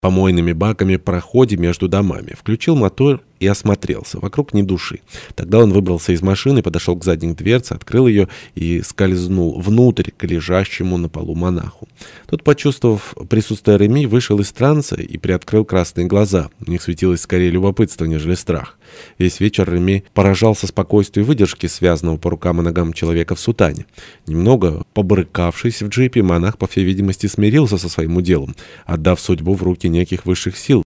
помойными баками проходе между домами. Включил мотор и осмотрелся. Вокруг ни души. Тогда он выбрался из машины, подошел к задней дверце, открыл ее и скользнул внутрь к лежащему на полу монаху. Тот, почувствовав присутствие Реми, вышел из транса и приоткрыл красные глаза. У них светилось скорее любопытство, нежели страх. Весь вечер Реми поражался спокойствию и выдержке связанного по рукам и ногам человека в сутане. Немного побрыкавшись в джипе, монах, по всей видимости, смирился со своим уделом, отдав судьбу в руки неких высших сил,